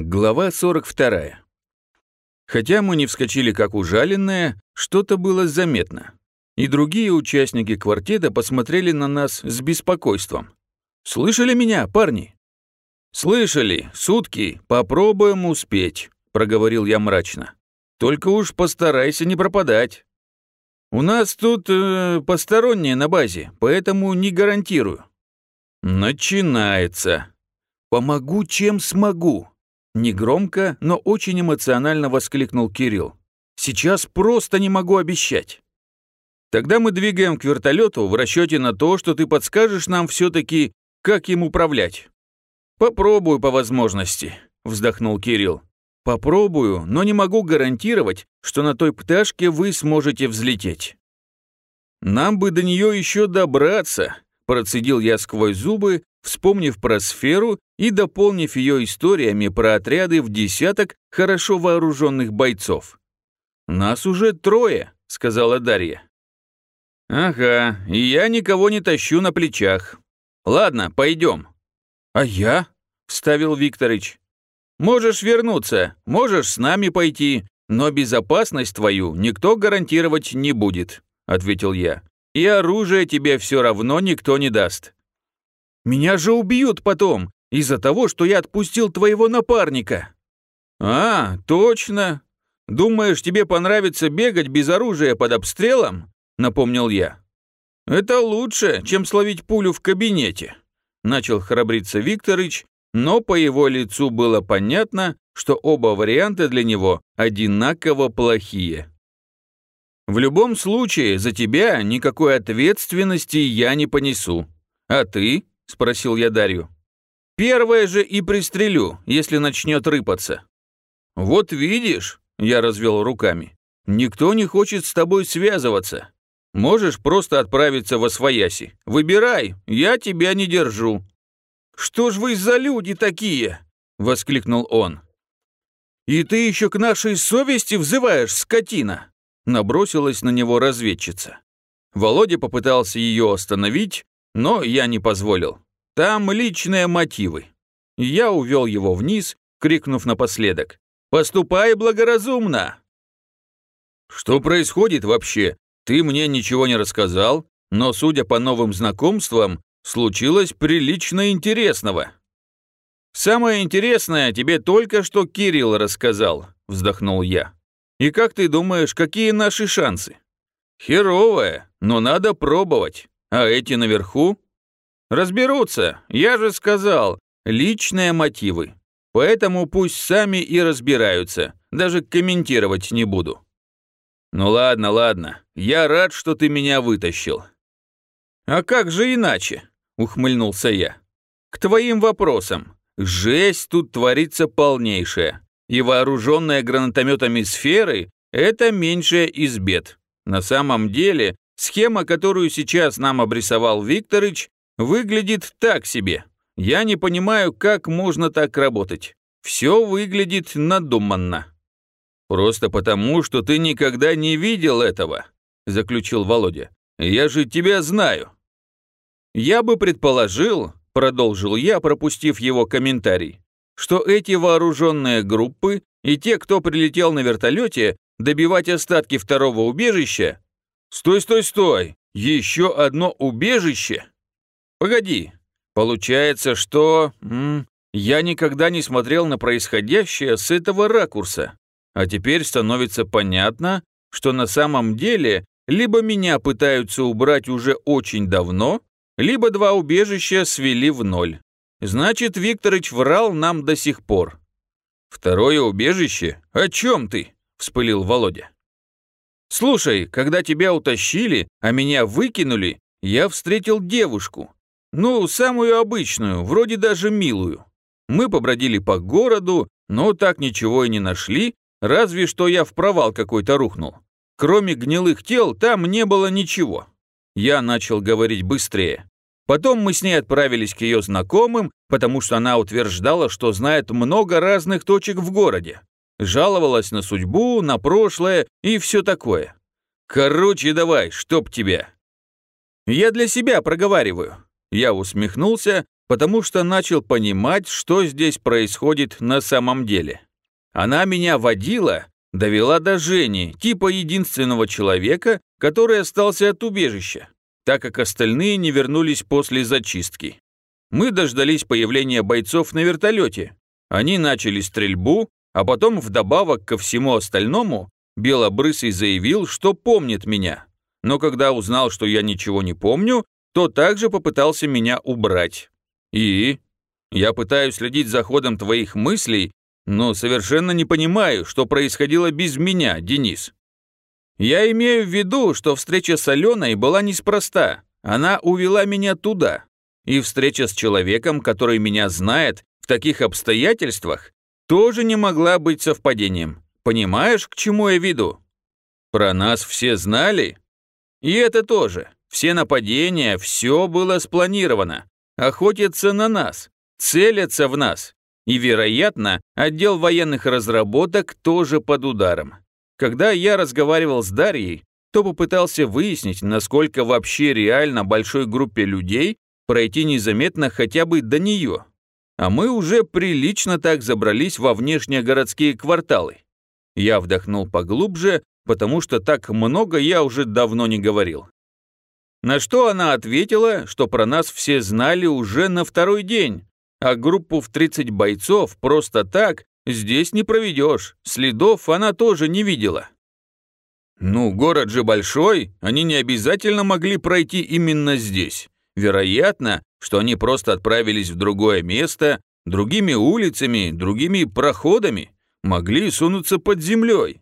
Глава 42. Хотя мы не вскочили как ужаленные, что-то было заметно. И другие участники квартета посмотрели на нас с беспокойством. «Слышали меня, парни?» «Слышали. Сутки. Попробуем успеть», — проговорил я мрачно. «Только уж постарайся не пропадать. У нас тут э, посторонние на базе, поэтому не гарантирую». «Начинается. Помогу, чем смогу», Негромко, но очень эмоционально воскликнул Кирилл. «Сейчас просто не могу обещать». «Тогда мы двигаем к вертолету в расчете на то, что ты подскажешь нам все-таки, как им управлять». «Попробую по возможности», — вздохнул Кирилл. «Попробую, но не могу гарантировать, что на той пташке вы сможете взлететь». «Нам бы до нее еще добраться», — процедил я сквозь зубы, вспомнив про сферу и дополнив ее историями про отряды в десяток хорошо вооруженных бойцов. «Нас уже трое», — сказала Дарья. «Ага, и я никого не тащу на плечах. Ладно, пойдем». «А я?» — вставил Викторыч. «Можешь вернуться, можешь с нами пойти, но безопасность твою никто гарантировать не будет», — ответил я. «И оружие тебе все равно никто не даст. Меня же убьют потом, из-за того, что я отпустил твоего напарника». «А, точно. Думаешь, тебе понравится бегать без оружия под обстрелом?» — напомнил я. «Это лучше, чем словить пулю в кабинете», — начал храбриться Викторыч, но по его лицу было понятно, что оба варианта для него одинаково плохие. «В любом случае, за тебя никакой ответственности я не понесу. А ты?» — спросил я Дарью. «Первое же и пристрелю, если начнет рыпаться». «Вот видишь», — я развел руками, — «никто не хочет с тобой связываться. Можешь просто отправиться во свояси. Выбирай, я тебя не держу». «Что ж вы за люди такие?» — воскликнул он. «И ты еще к нашей совести взываешь, скотина!» Набросилась на него разведчица. Володя попытался ее остановить, но я не позволил. Там личные мотивы. Я увел его вниз, крикнув напоследок. «Поступай благоразумно!» «Что происходит вообще? Ты мне ничего не рассказал, но, судя по новым знакомствам, случилось прилично интересного». «Самое интересное тебе только что Кирилл рассказал», — вздохнул я. «И как ты думаешь, какие наши шансы?» «Херовое, но надо пробовать. А эти наверху? Разберутся, я же сказал, личные мотивы. Поэтому пусть сами и разбираются, даже комментировать не буду. Ну ладно, ладно, я рад, что ты меня вытащил. А как же иначе? Ухмыльнулся я. К твоим вопросам. Жесть тут творится полнейшая. И вооруженная гранатометами сферы – это меньшая из бед. На самом деле, Схема, которую сейчас нам обрисовал Викторыч, выглядит так себе. Я не понимаю, как можно так работать. Все выглядит надуманно. Просто потому, что ты никогда не видел этого, заключил Володя. Я же тебя знаю. Я бы предположил, продолжил я, пропустив его комментарий, что эти вооруженные группы и те, кто прилетел на вертолете добивать остатки второго убежища, «Стой, стой, стой! Еще одно убежище?» «Погоди. Получается, что... М я никогда не смотрел на происходящее с этого ракурса. А теперь становится понятно, что на самом деле либо меня пытаются убрать уже очень давно, либо два убежища свели в ноль. Значит, Викторыч врал нам до сих пор. «Второе убежище? О чем ты?» – вспылил Володя. «Слушай, когда тебя утащили, а меня выкинули, я встретил девушку. Ну, самую обычную, вроде даже милую. Мы побродили по городу, но так ничего и не нашли, разве что я в провал какой-то рухнул. Кроме гнилых тел там не было ничего. Я начал говорить быстрее. Потом мы с ней отправились к ее знакомым, потому что она утверждала, что знает много разных точек в городе. Жаловалась на судьбу, на прошлое и все такое. Короче, давай, чтоб тебя. Я для себя проговариваю. Я усмехнулся, потому что начал понимать, что здесь происходит на самом деле. Она меня водила, довела до Жени, типа единственного человека, который остался от убежища, так как остальные не вернулись после зачистки. Мы дождались появления бойцов на вертолете. Они начали стрельбу, а потом вдобавок ко всему остальному Белобрысый заявил, что помнит меня. Но когда узнал, что я ничего не помню, то также попытался меня убрать. И? Я пытаюсь следить за ходом твоих мыслей, но совершенно не понимаю, что происходило без меня, Денис. Я имею в виду, что встреча с Аленой была неспроста. Она увела меня туда. И встреча с человеком, который меня знает, в таких обстоятельствах, тоже не могла быть совпадением. Понимаешь, к чему я веду? Про нас все знали? И это тоже. Все нападения, все было спланировано охотятся на нас, целятся в нас. И, вероятно, отдел военных разработок тоже под ударом. Когда я разговаривал с Дарьей, то попытался выяснить, насколько вообще реально большой группе людей пройти незаметно хотя бы до нее. А мы уже прилично так забрались во внешние городские кварталы. Я вдохнул поглубже, потому что так много я уже давно не говорил. На что она ответила, что про нас все знали уже на второй день, а группу в 30 бойцов просто так здесь не проведешь, следов она тоже не видела. Ну, город же большой, они не обязательно могли пройти именно здесь. Вероятно, что они просто отправились в другое место, другими улицами, другими проходами, могли сунуться под землей.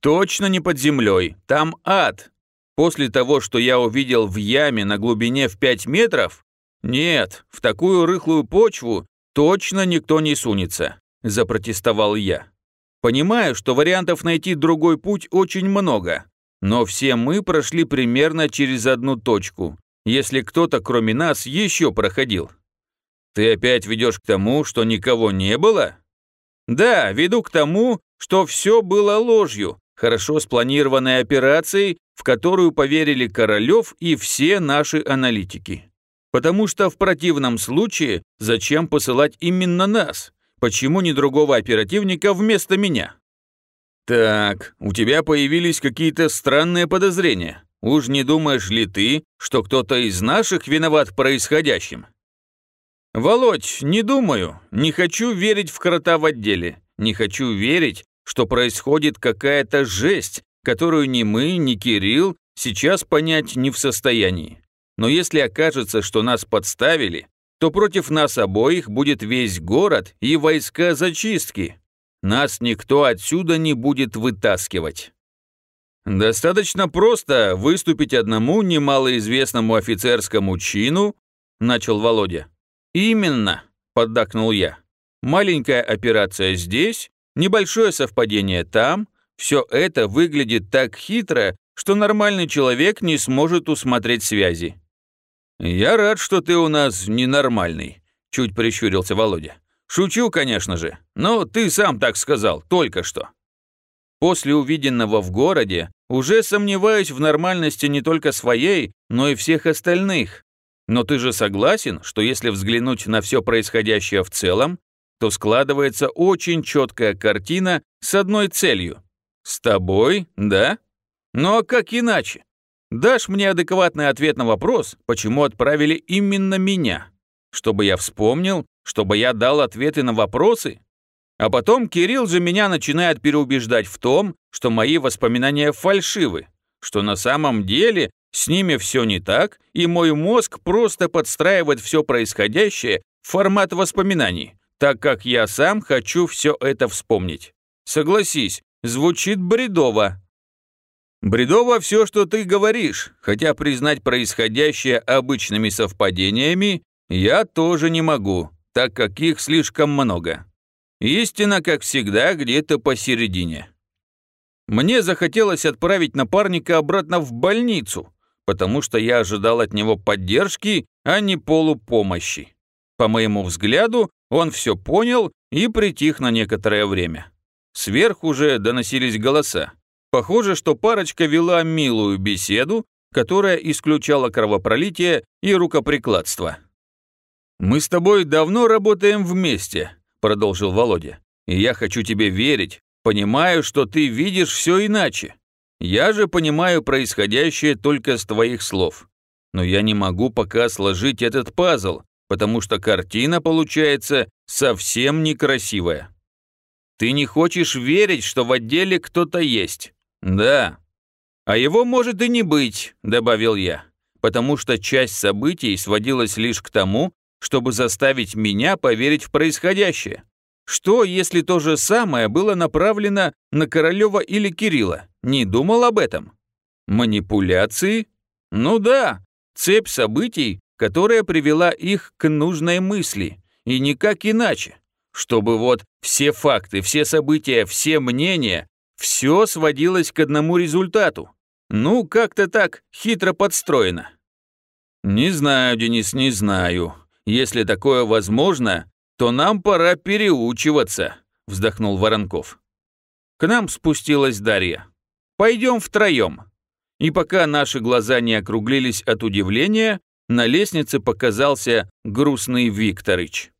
Точно не под землей, там ад, После того, что я увидел в яме на глубине в 5 метров? Нет, в такую рыхлую почву точно никто не сунется, запротестовал я. Понимаю, что вариантов найти другой путь очень много, но все мы прошли примерно через одну точку, если кто-то кроме нас еще проходил. Ты опять ведешь к тому, что никого не было? Да, веду к тому, что все было ложью, хорошо спланированной операцией, в которую поверили Королёв и все наши аналитики. Потому что в противном случае зачем посылать именно нас? Почему не другого оперативника вместо меня? Так, у тебя появились какие-то странные подозрения. Уж не думаешь ли ты, что кто-то из наших виноват в происходящем? Володь, не думаю. Не хочу верить в крота в отделе. Не хочу верить, что происходит какая-то жесть, которую ни мы, ни Кирилл сейчас понять не в состоянии. Но если окажется, что нас подставили, то против нас обоих будет весь город и войска зачистки. Нас никто отсюда не будет вытаскивать. Достаточно просто выступить одному немалоизвестному офицерскому чину, начал Володя. Именно, поддакнул я. Маленькая операция здесь, Небольшое совпадение там, все это выглядит так хитро, что нормальный человек не сможет усмотреть связи. «Я рад, что ты у нас ненормальный», — чуть прищурился Володя. «Шучу, конечно же, но ты сам так сказал, только что». После увиденного в городе уже сомневаюсь в нормальности не только своей, но и всех остальных. Но ты же согласен, что если взглянуть на все происходящее в целом, то складывается очень четкая картина с одной целью. С тобой, да? Ну а как иначе? Дашь мне адекватный ответ на вопрос, почему отправили именно меня? Чтобы я вспомнил, чтобы я дал ответы на вопросы? А потом Кирилл же меня начинает переубеждать в том, что мои воспоминания фальшивы, что на самом деле с ними все не так, и мой мозг просто подстраивает все происходящее в формат воспоминаний, так как я сам хочу все это вспомнить. Согласись, звучит бредово. Бредово все, что ты говоришь, хотя признать происходящее обычными совпадениями я тоже не могу, так как их слишком много. Истина, как всегда, где-то посередине. Мне захотелось отправить напарника обратно в больницу, потому что я ожидал от него поддержки, а не полупомощи. По моему взгляду, он все понял и притих на некоторое время. Сверху же доносились голоса. Похоже, что парочка вела милую беседу, которая исключала кровопролитие и рукоприкладство. «Мы с тобой давно работаем вместе», — продолжил Володя. «И я хочу тебе верить, понимаю, что ты видишь все иначе. Я же понимаю происходящее только с твоих слов. Но я не могу пока сложить этот пазл, потому что картина получается совсем некрасивая. Ты не хочешь верить, что в отделе кто-то есть? Да. А его может и не быть, добавил я, потому что часть событий сводилась лишь к тому, чтобы заставить меня поверить в происходящее. Что, если то же самое было направлено на Королева или Кирилла? Не думал об этом? Манипуляции? Ну да, цепь событий, которая привела их к нужной мысли, и никак иначе. Чтобы вот все факты, все события, все мнения, все сводилось к одному результату. Ну, как-то так хитро подстроено. Не знаю, Денис, не знаю. Если такое возможно, то нам пора переучиваться, вздохнул Воронков. К нам спустилась Дарья. Пойдем втроем. И пока наши глаза не округлились от удивления, на лестнице показался грустный Викторыч.